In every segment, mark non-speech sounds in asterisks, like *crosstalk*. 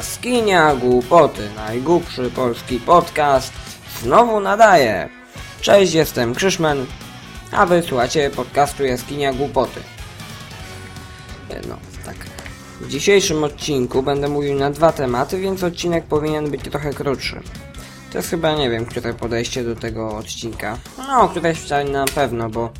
Jaskinia Głupoty, najgłupszy polski podcast, znowu nadaje. Cześć, jestem Krzyszman, a wy słuchacie podcastu Jaskinia Głupoty. No, tak. W dzisiejszym odcinku będę mówił na dwa tematy, więc odcinek powinien być trochę krótszy. To jest chyba, nie wiem, które podejście do tego odcinka. No, któreś wcale na pewno, bo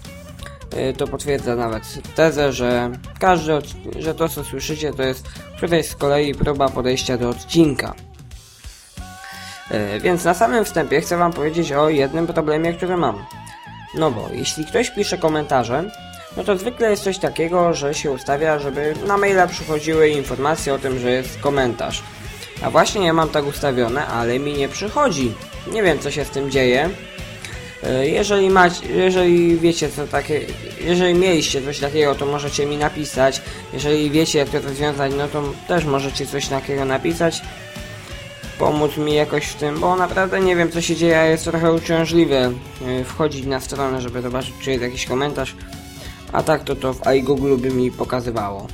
to potwierdza nawet tezę, że każdy, że to co słyszycie to jest któreś z kolei próba podejścia do odcinka. Y, Więc na samym wstępie chcę wam powiedzieć o jednym problemie, który mam. No bo jeśli ktoś pisze komentarze, no to zwykle jest coś takiego, że się ustawia, żeby na maila przychodziły informacje o tym, że jest komentarz. A właśnie ja mam tak ustawione, ale mi nie przychodzi. Nie wiem co się z tym dzieje. E, Jeżeli macie, jeżeli wiecie co takie, jeżeli mieliście coś takiego, to możecie mi napisać. Jeżeli wiecie jak to rozwiązać, no to też możecie coś takiego napisać. Pomóc mi jakoś w tym, bo naprawdę nie wiem co się dzieje, jest trochę uciążliwe e, wchodzić na stronę, żeby zobaczyć czy jest jakiś komentarz. A tak to to w iGoogle by mi pokazywało.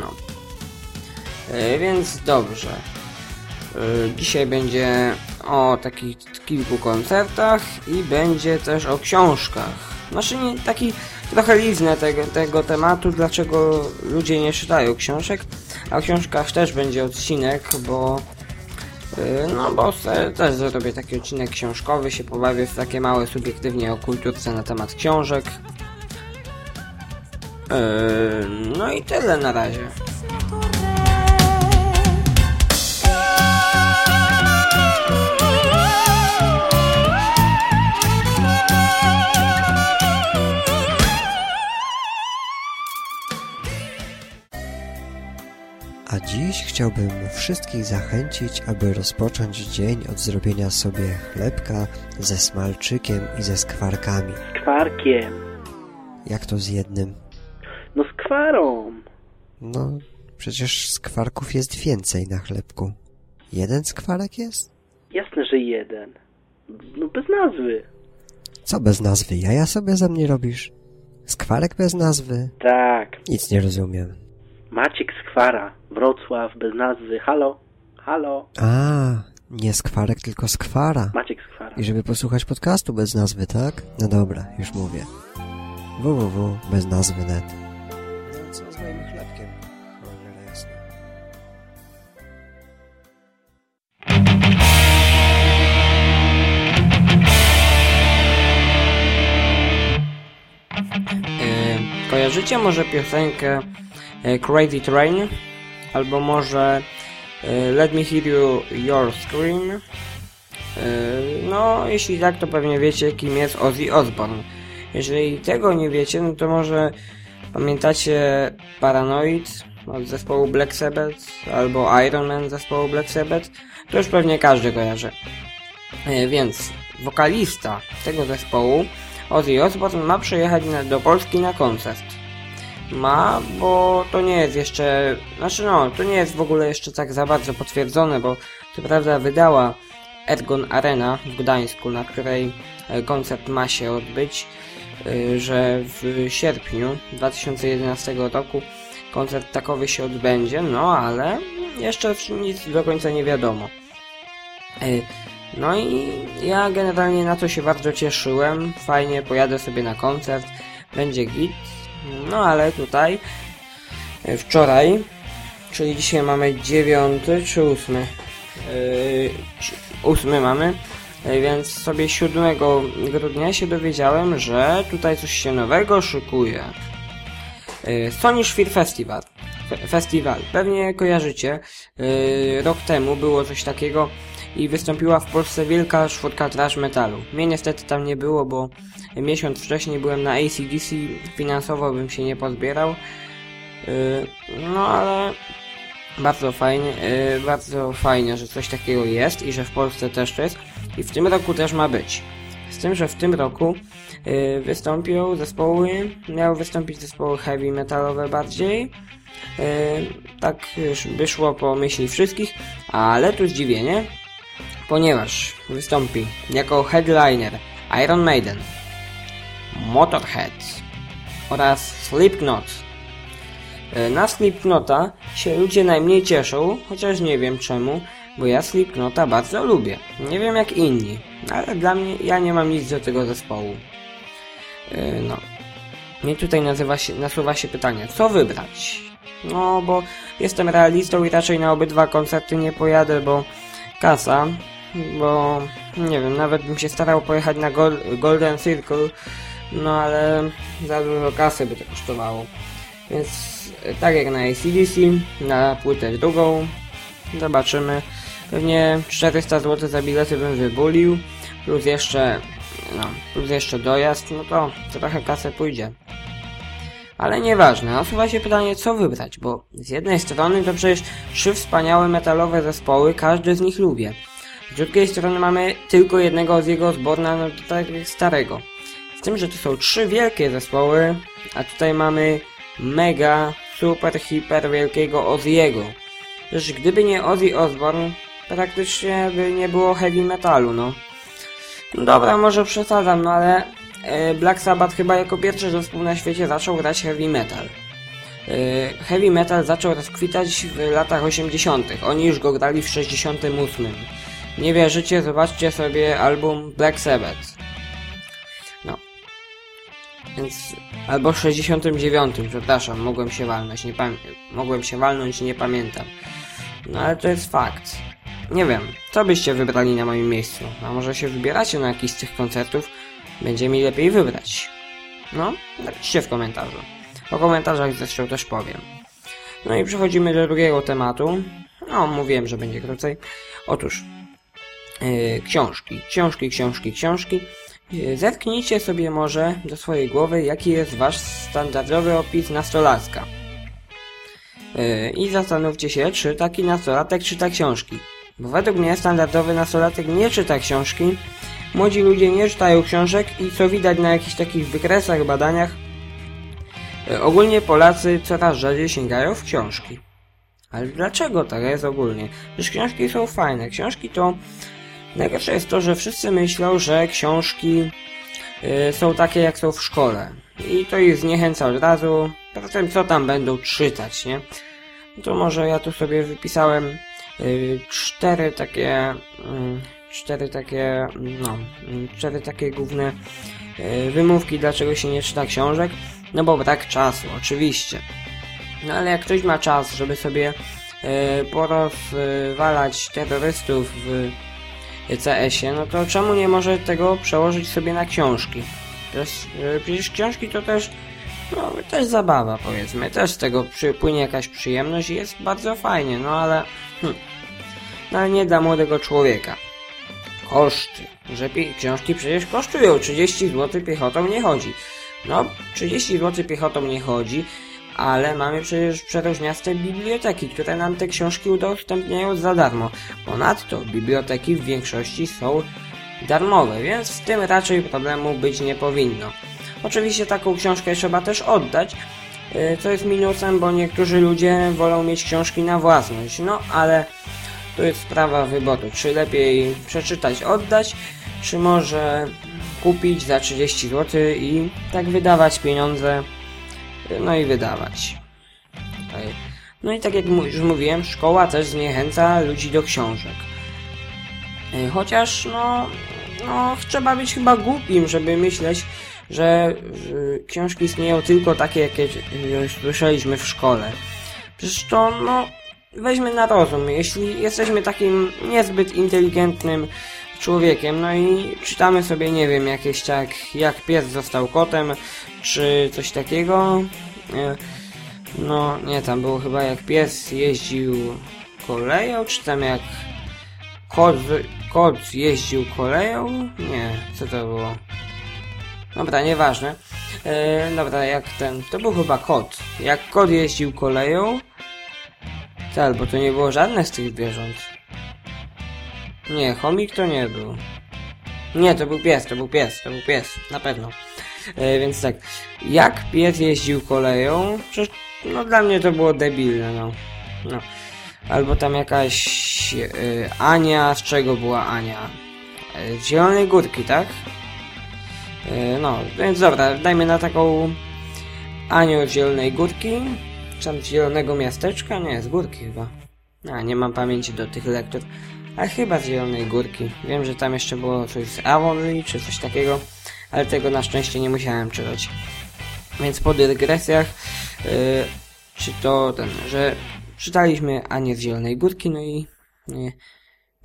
No. E, Więc dobrze. E, Dzisiaj będzie o takich kilku koncertach i będzie też o książkach. Znaczy nie, taki trochę liznę tego, tego tematu, dlaczego ludzie nie czytają książek, a o książkach też będzie odcinek, bo e, no bo też zrobię taki odcinek książkowy, się pobawię w takie małe subiektywnie o kulturce na temat książek. E, No i tyle na razie. A dziś chciałbym wszystkich zachęcić, aby rozpocząć dzień od zrobienia sobie chlebka ze smalczykiem i ze skwarkami. kwarkiem. Jak to z jednym? No z kwarą. No, przecież skwarków jest więcej na chlebku. Jeden skwarek jest? Jasne, że jeden. No bez nazwy. Co bez nazwy? Jaja sobie ze mnie robisz? Skwarek bez nazwy? Tak. Nic nie rozumiem. Maciek z kwara. Wrocław bez nazwy. Halo? Halo? A, nie skwarek, tylko skwara. Maciek z kwara. I żeby posłuchać podcastu bez nazwy, tak? No dobra, już mówię. www E, Kojarzycie może piosenkę e, Crazy Train? Albo może e, Let Me Hear You Your Scream? E, No, jeśli tak, to pewnie wiecie, kim jest Ozzy Osbourne. Jeżeli tego nie wiecie, no to może pamiętacie Paranoid od zespołu Black Sabbath albo Iron Man zespołu Black Sabbath? To już pewnie każdy kojarzy. Więc wokalista tego zespołu Ozzy Osbourne ma przyjechać na, do Polski na koncert. Ma, bo to nie jest jeszcze, znaczy no, to nie jest w ogóle jeszcze tak za bardzo potwierdzone, bo co prawda wydała Ergon Arena w Gdańsku, na której e, koncert ma się odbyć, e, że w sierpniu 2011 roku koncert takowy się odbędzie, no ale jeszcze nic do końca nie wiadomo. E, No i ja generalnie na to się bardzo cieszyłem. Fajnie, pojadę sobie na koncert, będzie git. No ale tutaj e, wczoraj, czyli dzisiaj mamy dziewiąty czy ósmy? Yy, ci- ósmy mamy. E, Więc sobie 7 grudnia się dowiedziałem, że tutaj coś się nowego szykuje. E, Sony Świr Festival. Fe- Festiwal. Pewnie kojarzycie. E, Rok temu było coś takiego i wystąpiła w Polsce wielka czwórka trash metalu. Mnie niestety tam nie było, bo miesiąc wcześniej byłem na ACDC, finansowo bym się nie pozbierał. Yy, No ale bardzo fajnie, yy, bardzo fajnie, że coś takiego jest i że w Polsce też jest i w tym roku też ma być. Z tym, że w tym roku yy, wystąpią zespoły, miały wystąpić zespoły heavy metalowe bardziej. Tak by szło po myśli wszystkich, ale tu zdziwienie, ponieważ wystąpi jako headliner Iron Maiden, Motorhead oraz Slipknot. E, Na Slipknota się ludzie najmniej cieszą, chociaż nie wiem czemu, bo ja Slipknota bardzo lubię. Nie wiem jak inni, ale dla mnie ja nie mam nic do tego zespołu. E, No. Mnie tutaj nazywa się, nasuwa się pytanie, co wybrać? No, bo jestem realistą i raczej na obydwa koncerty nie pojadę, bo kasa, bo nie wiem, nawet bym się starał pojechać na Gol Golden Circle, no ale za dużo kasy by to kosztowało. Więc e, tak jak na ACDC, na płytę drugą, zobaczymy. Pewnie 400 zł za bilety bym wybulił, plus jeszcze, no, plus jeszcze dojazd, no to trochę kasę pójdzie. Ale nieważne, nasuwa się pytanie, co wybrać, bo z jednej strony to przecież trzy wspaniałe metalowe zespoły, każdy z nich lubię. Z drugiej strony mamy tylko jednego z jego zborna, no to tak starego. Z tym, że to są trzy wielkie zespoły, a tutaj mamy mega, super, hiper wielkiego Ozzy'ego. Przecież gdyby nie Ozzy Osbourne, praktycznie by nie było heavy metalu, no. No Dobra, może przesadzam, no ale e, Black Sabbath chyba jako pierwszy zespół na świecie zaczął grać heavy metal. E, Heavy metal zaczął rozkwitać w latach 80. Oni już go grali w 68. Nie wierzycie? Zobaczcie sobie album Black Sabbath. No. Więc... Albo 69, przepraszam, mogłem się walnąć, nie pamię... Mogłem się walnąć, nie pamiętam. No ale to jest fakt. Nie wiem, co byście wybrali na moim miejscu? A może się wybieracie na jakiś z tych koncertów? Będzie mi lepiej wybrać. No, napiszcie w komentarzu. O komentarzach zresztą też powiem. No i przechodzimy do drugiego tematu. No, mówiłem, że będzie krócej. Otóż, książki, książki, książki, książki. Yy, Zetknijcie sobie może do swojej głowy, jaki jest wasz standardowy opis nastolatka. Yy, I zastanówcie się, czy taki nastolatek czyta książki. Bo według mnie standardowy nastolatek nie czyta książki, młodzi ludzie nie czytają książek i co widać na jakichś takich wykresach, badaniach, e, ogólnie Polacy coraz rzadziej sięgają w książki. Ale dlaczego tak jest ogólnie? Przecież książki są fajne. Książki to... Najgorsze jest to, że wszyscy myślą, że książki y, są takie jak są w szkole. I to ich zniechęca od razu. Poza tym co tam będą czytać, nie? No to może ja tu sobie wypisałem y, cztery takie... Y, cztery takie... no... cztery takie główne y, wymówki, dlaczego się nie czyta książek. No bo brak czasu, oczywiście. No ale jak ktoś ma czas, żeby sobie y, porozwalać terrorystów w CS-ie, no to czemu nie może tego przełożyć sobie na książki? Przecież, y, przecież książki to też, no, też zabawa powiedzmy, też z tego płynie jakaś przyjemność i jest bardzo fajnie, no ale, hm, no nie dla młodego człowieka. Koszty, że książki przecież kosztują 30 zł piechotą nie chodzi. No, 30 zł piechotą nie chodzi, ale mamy przecież przeróżniaste biblioteki, które nam te książki udostępniają za darmo. Ponadto biblioteki w większości są darmowe, więc z tym raczej problemu być nie powinno. Oczywiście taką książkę trzeba też oddać, yy, co jest minusem, bo niektórzy ludzie wolą mieć książki na własność. No, ale to jest sprawa wyboru, czy lepiej przeczytać, oddać, czy może kupić za 30 zł i tak wydawać pieniądze no i wydawać. No i tak jak już mówiłem, szkoła też zniechęca ludzi do książek. Chociaż, no, no, trzeba być chyba głupim, żeby myśleć, że książki istnieją tylko takie, jakie y, słyszeliśmy w szkole. Przecież to, no, weźmy na rozum. Jeśli jesteśmy takim niezbyt inteligentnym człowiekiem, no i czytamy sobie, nie wiem, jakieś tak, jak pies został kotem, czy coś takiego. No, nie, tam było chyba jak pies jeździł koleją, czy tam jak kot, kot jeździł koleją? Nie, co to było? Dobra, nieważne. E, dobra, jak ten, to był chyba kot. Jak kot jeździł koleją, tak, bo to nie było żadne z tych zwierząt. Nie, chomik to nie był. Nie, to był pies, to był pies, to był pies, na pewno. E, więc tak, jak pies jeździł koleją, przecież, no dla mnie to było debilne, no. no. Albo tam jakaś e, Ania, z czego była Ania? E, z Zielonej Górki, tak? E, no, więc dobra, dajmy na taką Anię z Zielonej Górki. Czy tam z Zielonego Miasteczka? Nie, z Górki chyba. A, nie mam pamięci do tych lektur. Ale chyba z Zielonej Górki. Wiem, że tam jeszcze było coś z Avonlea, czy coś takiego. Ale tego na szczęście nie musiałem czytać. Więc po dygresjach, yy, czy to ten, że czytaliśmy Anię z Zielonej Górki, no i nie,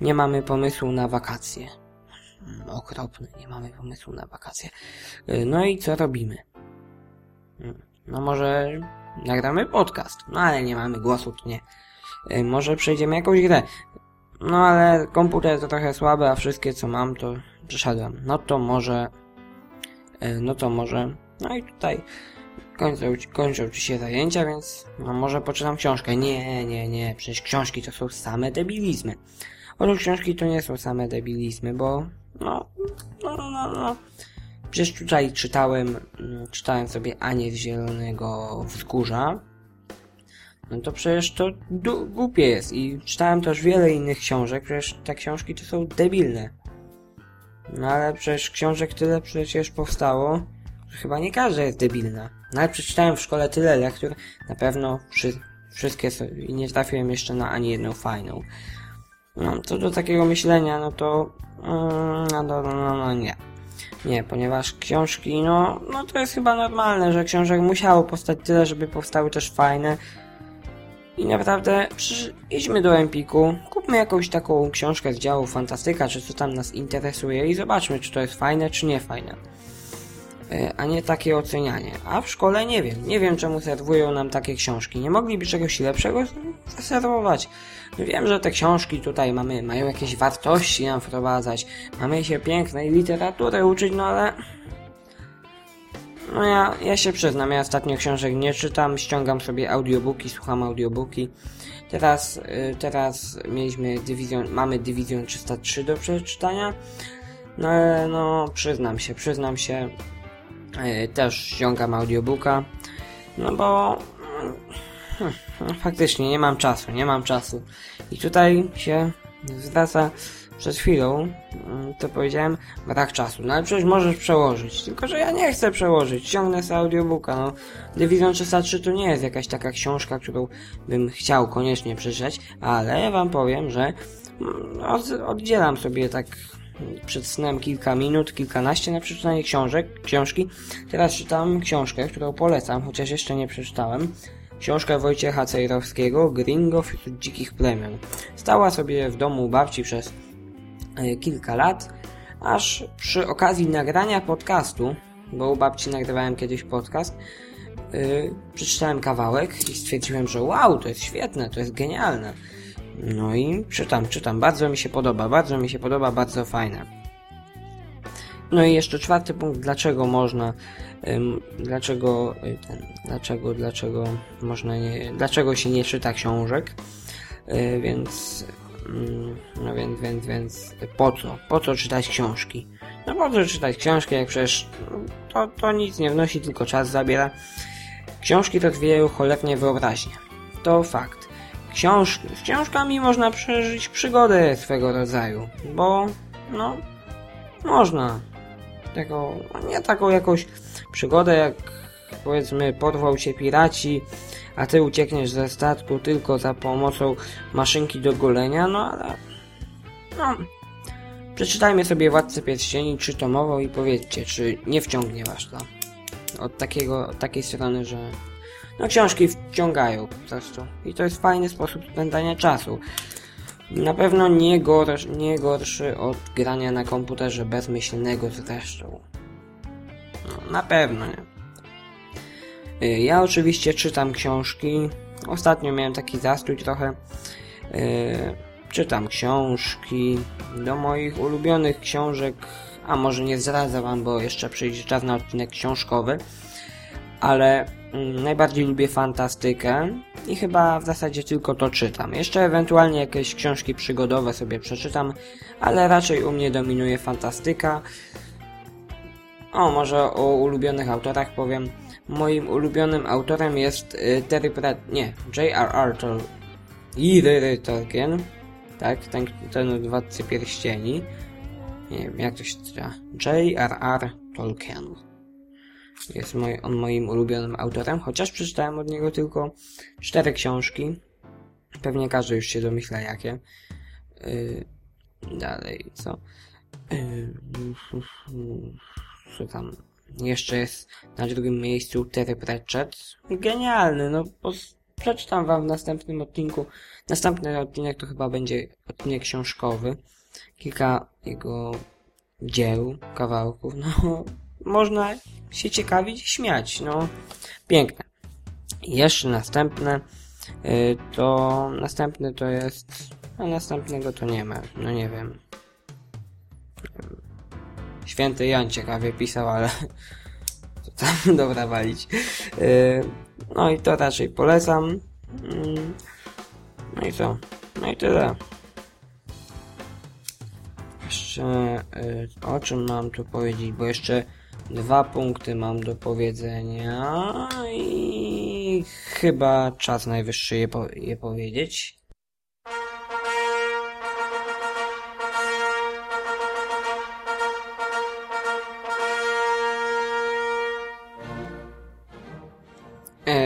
nie mamy pomysłu na wakacje. Mm, Okropny, nie mamy pomysłu na wakacje. Yy, no i co robimy? Mm, No może nagramy podcast, no ale nie mamy głosu, nie. Yy, Może przejdziemy jakąś grę. No ale komputer to trochę słaby, a wszystkie co mam to przeszedłem. No to może... yy, No to może... No i tutaj kończą, kończą ci się zajęcia, więc no może poczytam książkę. Nie, nie, nie, przecież książki to są same debilizmy. Otóż książki to nie są same debilizmy, bo no, no, no, no, no. Przecież tutaj czytałem, mm, czytałem sobie Anię z Zielonego Wzgórza. No to przecież to głupie jest i czytałem też wiele innych książek, przecież te książki to są debilne. No ale przecież książek tyle przecież powstało, że chyba nie każda jest debilna. No ale przeczytałem w szkole tyle lektur, na pewno wszy- wszystkie są, i nie trafiłem jeszcze na ani jedną fajną. No, co do takiego myślenia, no to, mm, no, no, no, no, no nie. Nie, ponieważ książki, no, no to jest chyba normalne, że książek musiało powstać tyle, żeby powstały też fajne. I naprawdę, idźmy do Empiku, kupmy jakąś taką książkę z działu fantastyka, czy co tam nas interesuje i zobaczmy, czy to jest fajne, czy nie fajne. E, A nie takie ocenianie. A w szkole nie wiem. Nie wiem, czemu serwują nam takie książki. Nie mogliby czegoś lepszego zaserwować. No Wiem, że te książki tutaj mamy, mają jakieś wartości nam wprowadzać. Mamy się pięknej literatury uczyć, no ale... No ja, ja się przyznam, ja ostatnio książek nie czytam, ściągam sobie audiobooki, słucham audiobooki. Teraz, y, teraz mieliśmy dywizjon, mamy dywizjon 303 do przeczytania. No ale no, przyznam się, przyznam się, y, też ściągam audiobooka. No bo hmm, no, faktycznie nie mam czasu, nie mam czasu. I tutaj się zwraca przed chwilą, mm, to powiedziałem, brak czasu. No ale przecież możesz przełożyć. Tylko, że ja nie chcę przełożyć. Ciągnę z audiobooka. No, Division 303 to nie jest jakaś taka książka, którą bym chciał koniecznie przeczytać, ale ja wam powiem, że mm, od, oddzielam sobie tak przed snem kilka minut, kilkanaście na przeczytanie książek, książki. Teraz czytam książkę, którą polecam, chociaż jeszcze nie przeczytałem. Książkę Wojciecha Cejrowskiego, Gringo wśród dzikich plemion. Stała sobie w domu babci przez kilka lat, aż przy okazji nagrania podcastu, bo u babci nagrywałem kiedyś podcast, yy, przeczytałem kawałek i stwierdziłem, że wow, to jest świetne, to jest genialne. No i czytam, czytam, bardzo mi się podoba, bardzo mi się podoba, bardzo fajne. No i jeszcze czwarty punkt, dlaczego można, ym, dlaczego, y, ten, dlaczego, dlaczego można nie, dlaczego się nie czyta książek, y, więc, no więc, więc, więc, po co, po co czytać książki? No po co czytać książki, jak przecież to, to nic nie wnosi, tylko czas zabiera. Książki rozwijają cholernie wyobraźnię. To fakt. Książ z książkami można przeżyć przygodę swego rodzaju, bo no można. Taką, nie taką jakąś przygodę jak powiedzmy porwał cię piraci, a ty uciekniesz ze statku tylko za pomocą maszynki do golenia, no ale no przeczytajmy sobie Władcę Pierścieni trzytomową i powiedzcie, czy nie wciągnie was to od takiego, takiej strony, że no książki wciągają po prostu. I to jest fajny sposób spędzania czasu. Na pewno nie, gorsz, nie gorszy od grania na komputerze bezmyślnego zresztą. No, na pewno nie. Y, Ja oczywiście czytam książki. Ostatnio miałem taki zastrój trochę. Y, Czytam książki. Do moich ulubionych książek, a może nie zdradzę wam, bo jeszcze przyjdzie czas na odcinek książkowy ale mm, najbardziej lubię fantastykę i chyba w zasadzie tylko to czytam. Jeszcze ewentualnie jakieś książki przygodowe sobie przeczytam, ale raczej u mnie dominuje fantastyka. O, może o ulubionych autorach powiem. Moim ulubionym autorem jest y, Terry Pratt, nie, J.R.R. Tolkien. Tak, ten, ten Władcy Pierścieni. Nie wiem, jak to się czyta. J.R.R. Tolkien. Jest moj, on moim ulubionym autorem, chociaż przeczytałem od niego tylko cztery książki. Pewnie każdy już się domyśla jakie. Yy, dalej, co? Yy, co tam? Jeszcze jest na drugim miejscu Terry Pratchett. Genialny, no przeczytam wam w następnym odcinku. Następny odcinek to chyba będzie odcinek książkowy. Kilka jego dzieł, kawałków, no *laughs* można się ciekawić śmiać, no piękne. Jeszcze następne y, to następny to jest a następnego to nie ma, no nie wiem. Święty Jan ciekawie pisał, ale *laughs* to tam *laughs* dobra walić. Y, no i to raczej polecam. Mm, no i co? No i tyle. Jeszcze y, o czym mam tu powiedzieć, bo jeszcze dwa punkty mam do powiedzenia i chyba czas najwyższy je, po, je powiedzieć.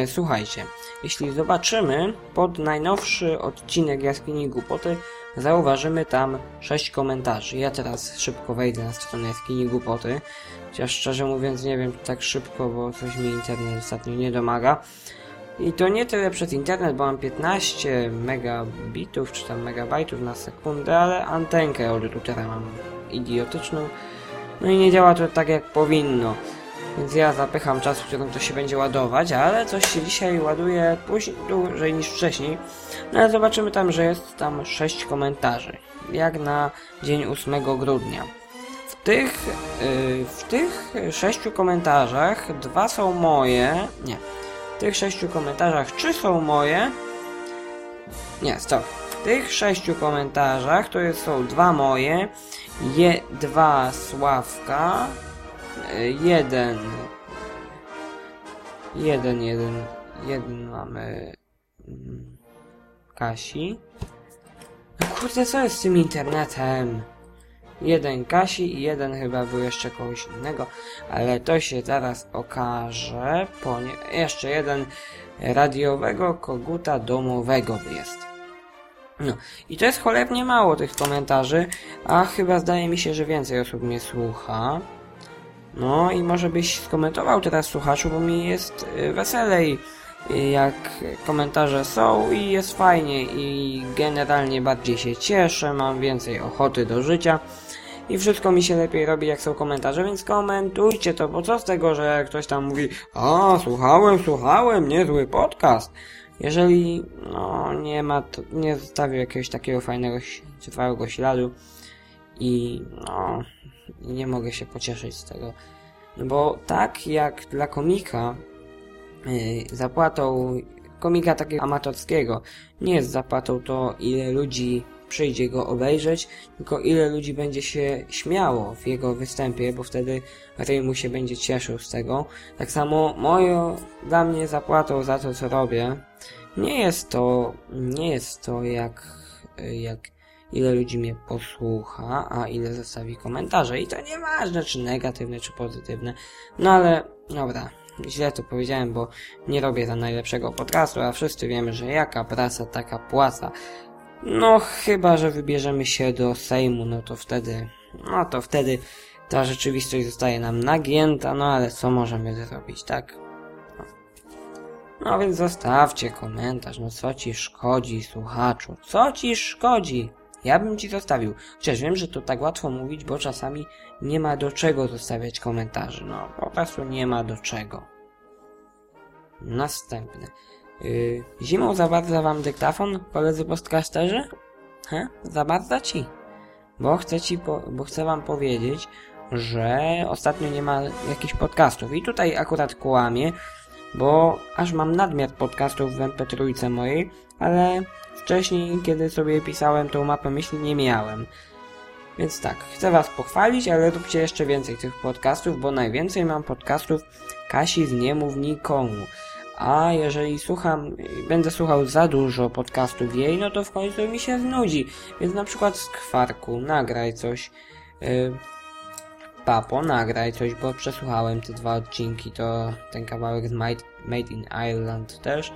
Słuchajcie, jeśli zobaczymy pod najnowszy odcinek Jaskini Głupoty, zauważymy tam 6 komentarzy. Ja teraz szybko wejdę na stronę Jaskini Głupoty, chociaż szczerze mówiąc nie wiem tak szybko, bo coś mi internet ostatnio nie domaga. I to nie tyle przez internet, bo mam 15 megabitów czy tam megabajtów na sekundę, ale antenkę od routera mam idiotyczną. No i nie działa to tak jak powinno. Więc ja zapycham czas, w którym to się będzie ładować, ale coś się dzisiaj ładuje później, dłużej niż wcześniej. No ale zobaczymy tam, że jest tam 6 komentarzy. Jak na dzień 8 grudnia. W tych, yy, w tych 6 komentarzach dwa są moje. Nie. W tych 6 komentarzach trzy są moje. Nie, stop. W tych 6 komentarzach to jest, są dwa moje, je, dwa Sławka, jeden jeden, jeden jeden mamy mm, Kasi no kurde, co jest z tym internetem? Jeden Kasi i jeden chyba był jeszcze kogoś innego, ale to się zaraz okaże. Ponie... Jeszcze jeden radiowego koguta domowego jest. No, i to jest cholernie mało tych komentarzy, a chyba zdaje mi się, że więcej osób mnie słucha. No i może byś skomentował teraz słuchaczu, bo mi jest y, weselej y, jak komentarze są i jest fajnie i generalnie bardziej się cieszę, mam więcej ochoty do życia i wszystko mi się lepiej robi jak są komentarze, więc komentujcie to, bo co z tego, że ktoś tam mówi a słuchałem, słuchałem, niezły podcast. Jeżeli no nie ma, nie zostawił jakiegoś takiego fajnego, trwałego śladu i no nie mogę się pocieszyć z tego. No bo tak jak dla komika yy, zapłatą komika takiego amatorskiego nie jest zapłatą to ile ludzi przyjdzie go obejrzeć, tylko ile ludzi będzie się śmiało w jego występie, bo wtedy Ray mu się będzie cieszył z tego. Tak samo moją, dla mnie zapłatą za to, co robię, nie jest to, nie jest to jak, jak ile ludzi mnie posłucha, a ile zostawi komentarze. I to nieważne, czy negatywne, czy pozytywne. No ale, dobra, źle to powiedziałem, bo nie robię za najlepszego podcastu, a wszyscy wiemy, że jaka praca, taka płaca. No, chyba, że wybierzemy się do Sejmu, no to wtedy, no to wtedy ta rzeczywistość zostaje nam nagięta, no ale co możemy zrobić, tak? No. no więc zostawcie komentarz, no co ci szkodzi, słuchaczu, co ci szkodzi? Ja bym ci zostawił. Chociaż wiem, że to tak łatwo mówić, bo czasami nie ma do czego zostawiać komentarzy. No, po prostu nie ma do czego. Następne. Yy, zimą zabarza wam dyktafon, koledzy podcasterzy? He? Zabarza ci. Bo chcę ci, po, bo chcę wam powiedzieć, że ostatnio nie ma jakichś podcastów. I tutaj akurat kłamie, bo aż mam nadmiar podcastów w MP3 mojej, ale Wcześniej, kiedy sobie pisałem tą mapę myśli, nie miałem. Więc tak, chcę Was pochwalić, ale róbcie jeszcze więcej tych podcastów, bo najwięcej mam podcastów Kasi z Nie Mów Nikomu. A jeżeli słucham, będę słuchał za dużo podcastów jej, no to w końcu mi się znudzi. Więc na przykład z kwarku, nagraj coś. Yy, papo, nagraj coś, bo przesłuchałem te dwa odcinki, to ten kawałek z Made, Made in Ireland też.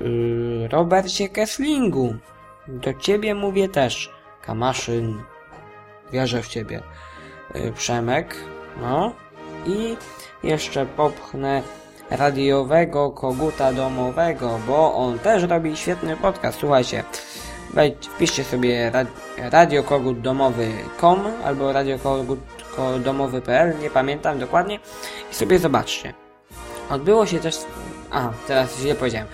Yy, Robercie Kesslingu, do ciebie mówię też. Kamaszyn, wierzę w ciebie. Yy, Przemek, no. I jeszcze popchnę radiowego koguta domowego, bo on też robi świetny podcast. Słuchajcie, wejdź, wpiszcie sobie rad- albo radiokogutdomowy.pl, nie pamiętam dokładnie, i sobie zobaczcie. Odbyło się też... A, teraz źle powiedziałem.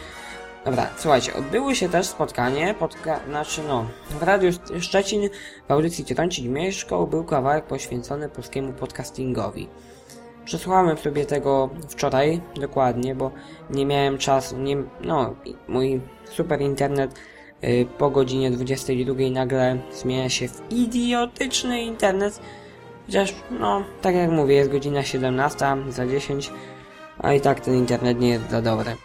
Dobra, słuchajcie, odbyło się też spotkanie, podka... znaczy no, w Radiu Szczecin w audycji Trącić Mieszkał był kawałek poświęcony polskiemu podcastingowi. Przesłuchałem sobie tego wczoraj dokładnie, bo nie miałem czasu, nie, no, mój super internet y, po godzinie 22 nagle zmienia się w idiotyczny internet, chociaż, no, tak jak mówię, jest godzina 17 za 10, a i tak ten internet nie jest za dobry. Y,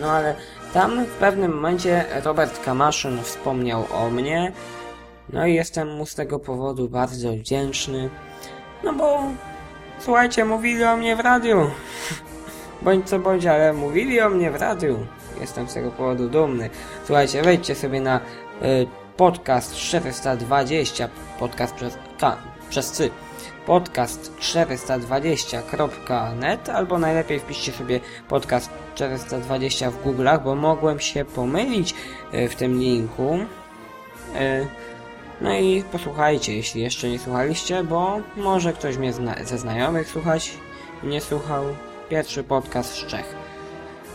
No ale tam w pewnym momencie Robert Kamaszyn wspomniał o mnie, no i jestem mu z tego powodu bardzo wdzięczny, no bo Słuchajcie, mówili o mnie w radiu. *laughs* Bądź co bądź, ale mówili o mnie w radiu. Jestem z tego powodu dumny. Słuchajcie, wejdźcie sobie na y, podcast 420, podcast przez K, przez C. Podcast 420.net albo najlepiej wpiszcie sobie podcast 420 w Google'ach, bo mogłem się pomylić y, w tym linku. Y, no i posłuchajcie, jeśli jeszcze nie słuchaliście, bo może ktoś mnie zna ze znajomych słuchać nie słuchał. Pierwszy podcast z Czech.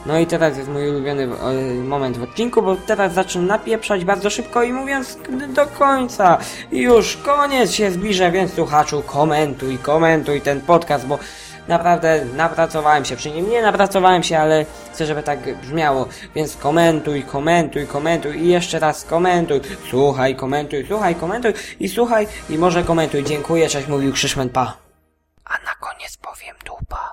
No i teraz jest mój ulubiony e, moment w odcinku, bo teraz zacznę napieprzać bardzo szybko i mówiąc do końca. Już koniec się zbliża, więc słuchaczu komentuj, komentuj ten podcast, bo naprawdę napracowałem się przy nim. Nie napracowałem się, ale chcę, żeby tak brzmiało. Więc komentuj, komentuj, komentuj i jeszcze raz komentuj. Słuchaj, komentuj, słuchaj, komentuj i słuchaj i może komentuj. Dziękuję, cześć, mówił Krzyszmen, pa. A na koniec powiem dupa.